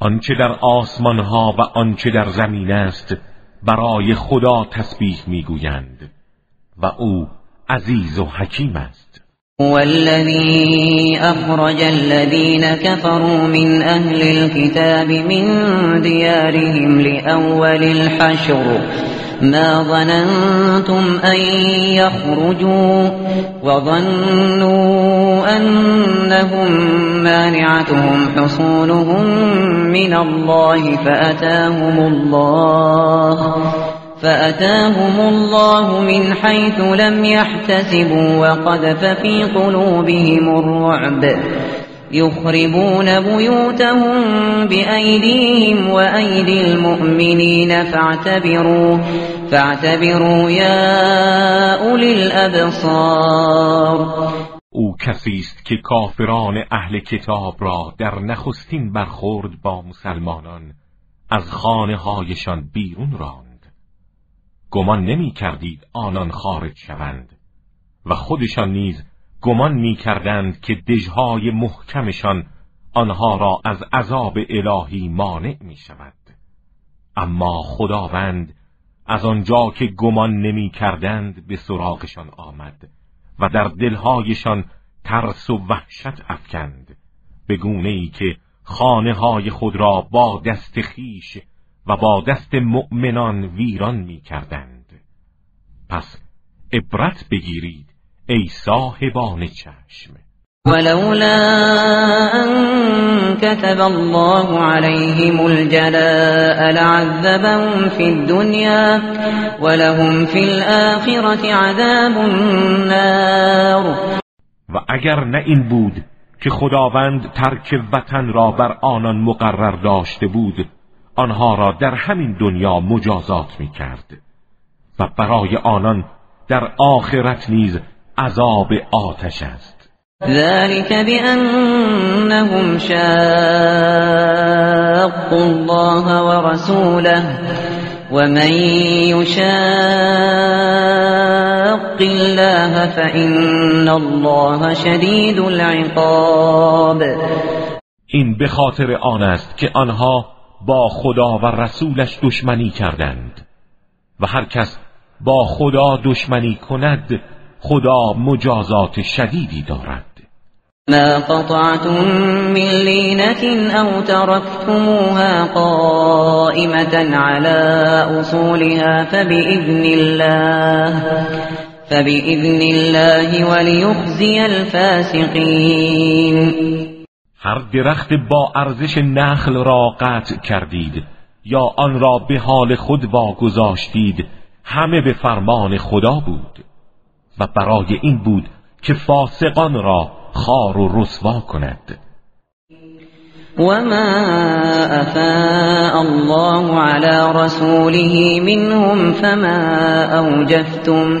آنچه در آسمان ها و آنچه در زمین است برای خدا تسبیح می‌گویند و او عزیز و حکیم است. هو الذي أخرج الذين كفروا من أهل الكتاب من ديارهم لأول الحشر. ما ظننتم أن يخرجوا وظنوا أنهم مانعتهم حصونهم من الله فأتاهم الله. فأتاهم الله من حيث لم يحتسبوا وقذف في قلوبهم الرعب. يخربون بيوتهم بأيديهم وأيدي المؤمنين. فاعتبروا فاعتبروا يا أولي الأبصار. او کسی است که کافران اهل کتاب را در نخستین برخورد با مسلمانان از خانه هایشان بیرون راند. گمان نمی کردید آنان خارج شوند. و خودشان نیز گمان می کردند که دژهای محکمشان آنها را از عذاب الهی مانع می شود. اما خداوند از آنجا که گمان نمی کردند به سراغشان آمد و در دلهایشان ترس و وحشت افکند. به گونه ای که خانه های خود را با دست خیش و با دست مؤمنان ویران می کردند پس عبرت بگیرید ای صاحبان چشم. ولولا ان كتب الله عليهم الجلاء لعذبهم في الدنيا ولهم في الآخرة عذاب النار. و اگر نه این بود که خداوند ترک وطن را بر آنان مقرر داشته بود آنها را در همین دنیا مجازات می کرد و برای آنان در آخرت نیز عذاب آتش است. ذلك بأنهم شاقوا الله ورسوله ومن يشاق الله فإن الله شدید العقاب. این به خاطر آن است که آنها با خدا و رسولش دشمنی کردند و هر کس با خدا دشمنی کند خدا مجازات شدیدی دارد. ما قطعتم من لینة او تركتموها قائمة على اصولها فبإذن الله فبإذن الله وليخزي الفاسقين هر درخت با ارزش نخل را قطع کردید یا آن را به حال خود واگذاشتید همه به فرمان خدا بود. و برای این بود که فاسقان را خار و رسوا کند. وما افاء الله على رسوله منهم فما اوجفتم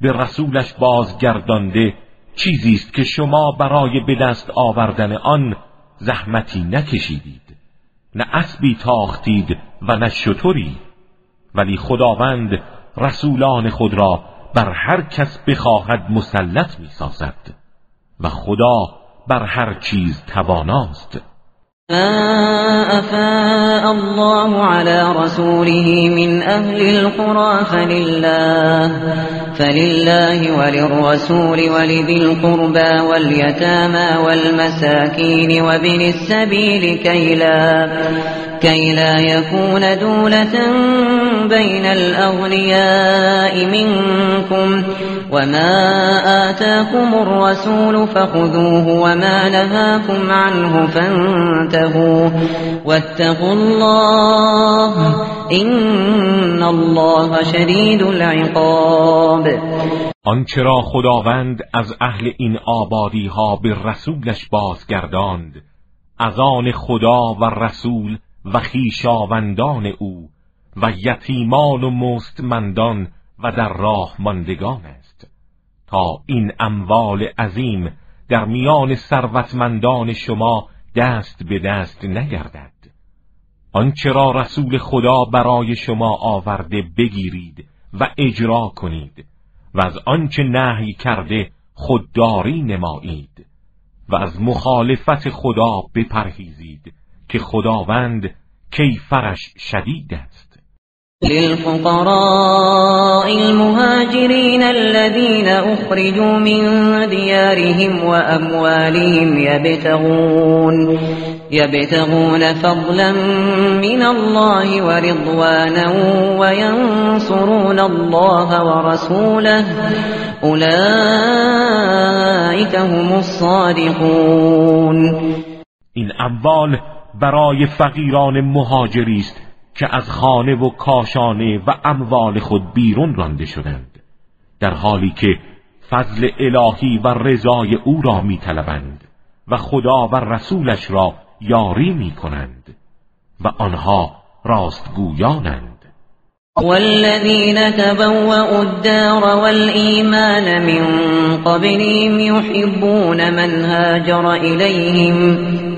به رسولش بازگردانده چیزی است که شما برای به دست آوردن آن زحمتی نکشیدید. نه اسبی تاختید و نه شطوری ولی خداوند رسولان خود را بر هر کس بخواهد مسلط می سازد و خدا بر هر چیز تواناست. افاء الله على رسوله من أهل القرى فلله, فلله وللرسول ولذي القربى واليتامى والمساكين وابن السبيل كي لا, كي لا يكون دولة بين الأغنياء منكم وما آتاكم الرسول فخذوه وما نهاكم عنه فانتهوا واتقوا الله إن الله شدید العقاب آنچه را خداوند از اهل این آبادی ها به رسولش بازگرداند از آن خدا و رسول و خیشاوندان او و یتیمان و مستمندان و در راه ماندگان است. تا این اموال عظیم در میان ثروتمندان شما دست به دست نگردد. آنچه را رسول خدا برای شما آورده بگیرید و اجرا کنید و از آنچه نهی کرده خودداری نمایید و از مخالفت خدا بپرهیزید که خداوند کیفرش شدید است. للفقراء المهاجرين الذين أخرجوا من ديارهم وأموالهم يبتغون يبتغون فضلا من الله ورضوانا وينصرون الله ورسوله. أولئك هم الصادقون. این أموال برای فقیران مهاجری که از خانه و کاشانه و اموال خود بیرون رانده شدند در حالی که فضل الهی و رضای او را میطلبند و خدا و رسولش را یاری می کنند و آنها راستگویانند. والذين تبوأوا الدار والإيمان من قبلهم يحبون من هاجر إليهم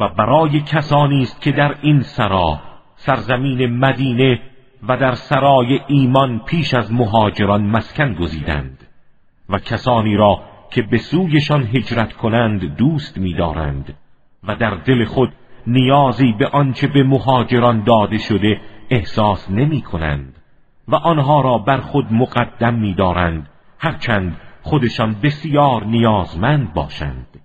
و برای کسانی است که در این سرا سرزمین مدینه و در سرای ایمان پیش از مهاجران مسکن گزیدند و کسانی را که به سویشان هجرت کنند دوست می‌دارند و در دل خود نیازی به آنچه به مهاجران داده شده احساس نمی کنند و آنها را بر خود مقدم می دارند هرچند خودشان بسیار نیازمند باشند.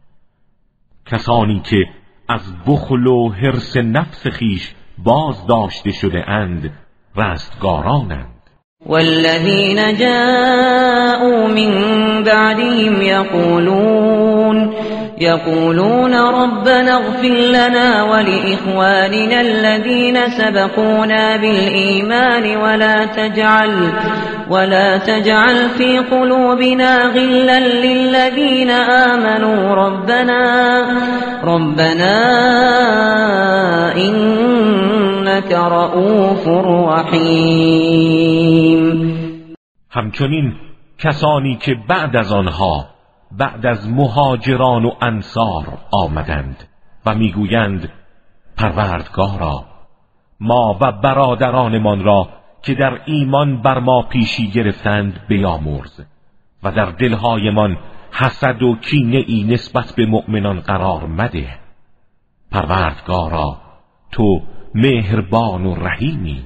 کسانی که از بخل و حرس نفس خیش باز داشته شده اند رستگارانند. والذین جاءوا من بعدهم یقولون يقولون ربنا اغفر لنا ولإخواننا الذين سبقونا بالإيمان ولا تجعل ولا تجعل في قلوبنا غلا للذين آمنوا. ربنا ربنا إنك رؤوف رحيم. همچنین کسانی که بعد از آنها بعد از مهاجران و انصار آمدند و می‌گویند پروردگارا ما و برادرانمان را که در ایمان بر ما پیشی گرفتند بیامرز و در دلهایمان حسد و کینه ای نسبت به مؤمنان قرار مده. پروردگارا تو مهربان و رحیمی.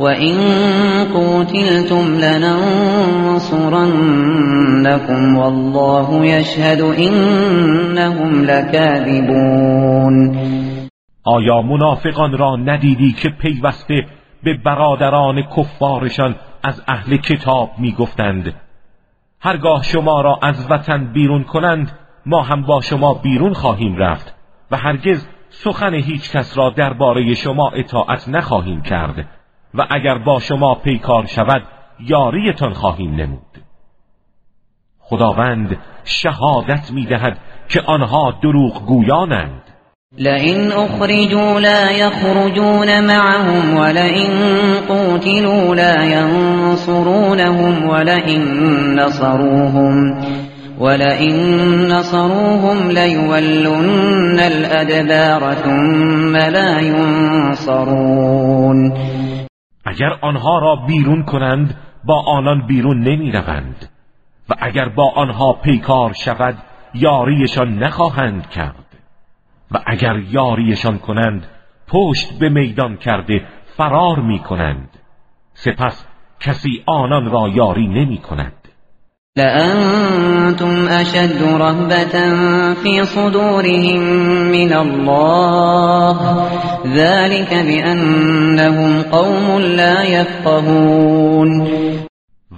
وَإِن قُوتِلْتُمْ لَنَنصُرَنَّكُمْ وَاللَّهُ يَشْهَدُ إِنَّهُمْ لَكَاذِبُونَ آیا منافقان را ندیدی که پیوسته به برادران کفارشان از اهل کتاب می‌گفتند؟ هرگاه شما را از وطن بیرون کنند ما هم با شما بیرون خواهیم رفت و هرگز سخن هیچ کس را درباره شما اطاعت نخواهیم کرد. و اگر با شما پیکار شود یاریتان خواهیم نمود. خداوند شهادت می‌دهد که آنها دروغ گویانند لئن اخرجوا لا يخرجون معهم ولئن قوتلوا لا ينصرونهم ولئن نصروهم ولئن نصروهم ليولن الادبار ثم لا ينصرون اگر آنها را بیرون کنند با آنان بیرون نمی روند و اگر با آنها پیکار شود یاریشان نخواهند کرد. و اگر یاریشان کنند پشت به میدان کرده فرار می کنند سپس کسی آنان را یاری نمی کند لأنتم أشد رهبة في صدورهم من الله. ذلك بأنهم قوم لا يفقهون.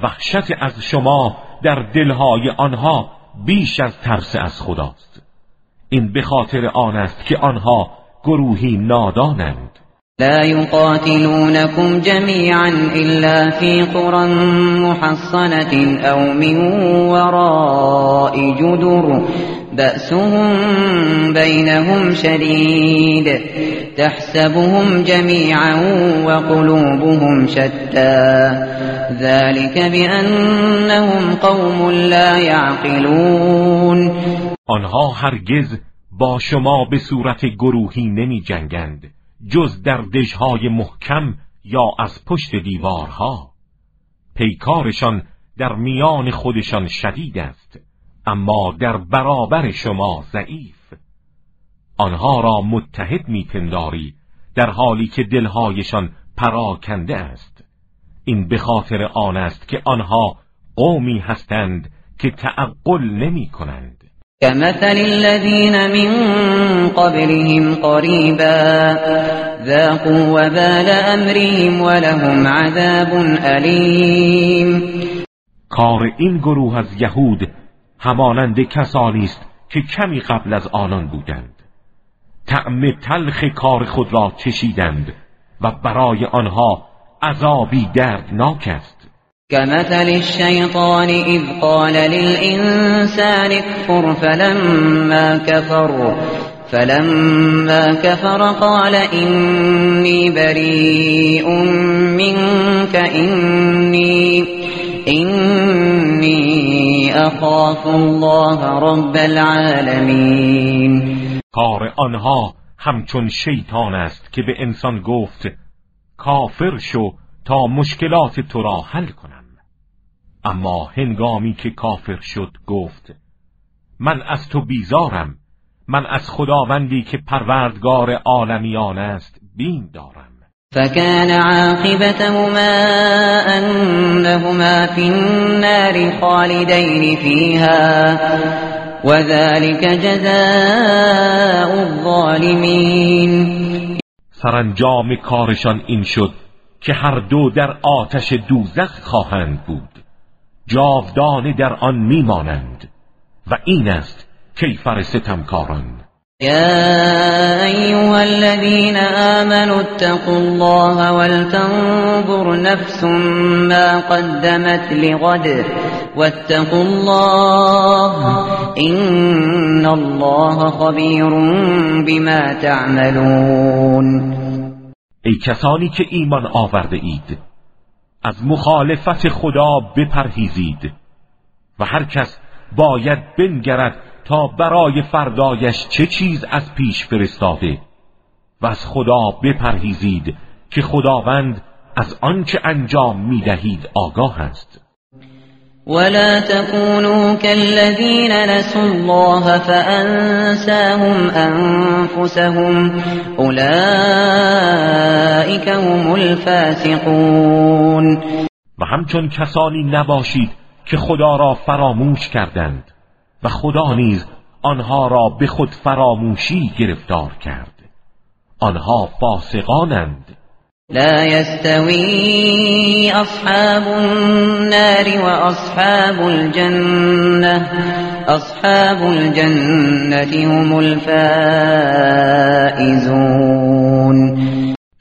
وحشت از شما در دلهای آنها بیش از ترس از خداست. این به خاطر آن است که آنها گروهی نادانند. لا يقاتلونكم جميعا إلا في قرى محصنة أو من وراء جدر بأسهم بينهم شديد تحسبهم جميعا وقلوبهم شتى. ذلك بأنهم قوم لا يعقلون. آنها هرگز با شما به صورت گروهی نمی جنگند جز در دژهای محکم یا از پشت دیوارها. پیکارشان در میان خودشان شدید است اما در برابر شما ضعیف. آنها را متحد میپنداری در حالی که دلهایشان پراکنده است. این به خاطر آن است که آنها قومی هستند که تعقل نمی کنند كمثل الذين من قبلهم قريبا ذاقوا وبال امرهم ولهم عذاب علیم کار این گروه از یهود همانند کسانی است که کمی قبل از آنان بودند. طعم تلخ کار خود را چشیدند و برای آنها عذابی دردناک است. كمثل الشيطان إذ قال للإنسان اكفر فلما كفر فلما كفر قال إني بريء منك إني إني أخاف الله رب العالمين. کار آنها همچون شیطان است که به انسان گفت کافر شو تا مشکلات تو را حل کنم. اما هنگامی که کافر شد گفت من از تو بیزارم من از خداوندی که پروردگار عالمیان است بین دارم. فكان عاقبتهما أنهما في النار خالدين فيها وذلك جزاء الظالمين سرانجام کارشان این شد که هر دو در آتش دوزخ خواهند بود. جاودانه در آن میمانند و این است کیفر ستمکاران. یا ایها الذین آمنوا اتقوا الله ولتنظر نفس ما قدمت لغد واتقوا الله ان الله خبیر بما تعملون. ای کسانی که ایمان آورده اید از مخالفت خدا بپرهیزید و هر کس باید بنگرد تا برای فردایش چه چیز از پیش فرستاده و از خدا بپرهیزید که خداوند از آنچه انجام می‌دهید آگاه است. ولا تكونوا كالذين نسوا الله فأنساهم أنفسهم أولئك هم الفاسقون و همچون کسانی نباشید که خدا را فراموش کردند و خدا نیز آنها را به خود فراموشی گرفتار کرد. آنها فاسقانند. لا يستوي أصحاب النار وأصحاب الجنة. أصحاب الجنة هم الفائزون.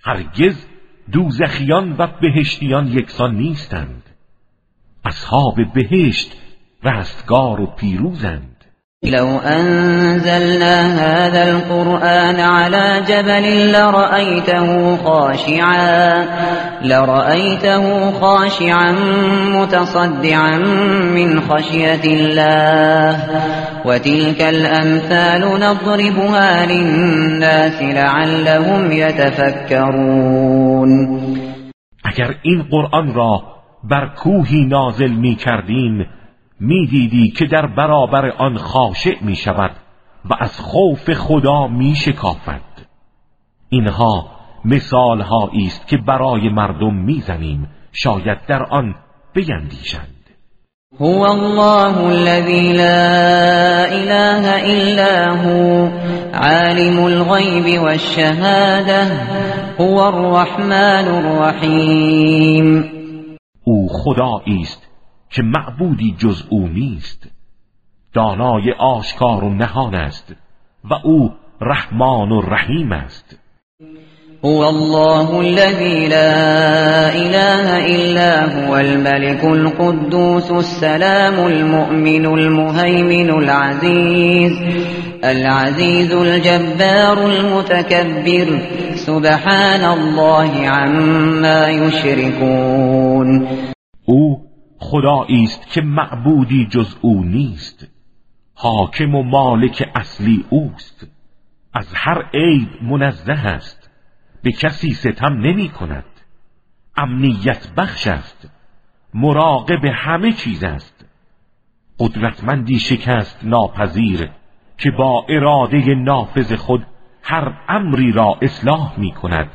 هرگز دوزخیان و بهشتیان یکسان نیستند. اصحاب بهشت رستگار و پیروزند. لو أنزلنا هذا القرآن على جبل لرأيته خاشعا لرأيته خاشعا متصدعا من خشية الله. وتلك الأمثال نضربها للناس لعلهم يتفكرون. اگر این قرآن را بر کوهی نازل می کردیم می‌دیدی که در برابر آن خاشع می شود و از خوف خدا می شکافد اینها مثال است که برای مردم می‌زنیم شاید در آن بیندیشند. هو الله الذي لا اله الا هو عالم الغيب والشهاده هو الرحمن الرحیم. او خدایی است که معبودی جز او نیست. دانای آشکار و نهان است و او رحمان و رحیم است. هو الله الذي لا اله الا هو الملك القدوس السلام المؤمن المهيمن العزيز العزيز الجبار المتكبر سبحان الله عما يشركون او خدایی است که معبودی جز او نیست. حاکم و مالک اصلی اوست. از هر عیب منزه است. به کسی ستم نمی کند. امنیت بخش است. مراقب همه چیز است. قدرتمندی شکست ناپذیر که با اراده نافذ خود هر امری را اصلاح می کند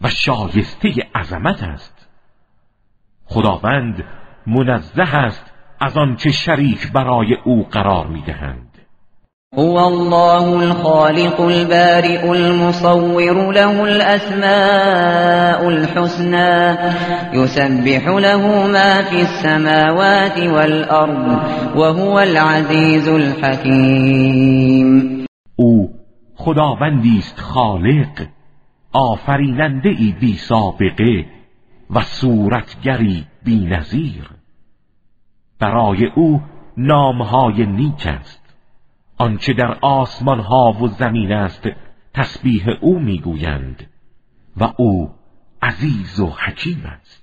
و شایسته عظمت است. خداوند منزه است از آنچه شریک برای او قرار می‌دهند. هو الله الخالق البارئ المصور له الاسماء الحسنى يسبح له ما في السماوات والارض وهو العزيز الحكيم. او خداوندی است خالق آفریننده ای بی سابقه و صورتگری بی نظیر برای او نامهای نیک است. آنچه در آسمان ها و زمین است تسبیح او می‌گویند و او عزیز و حکیم است.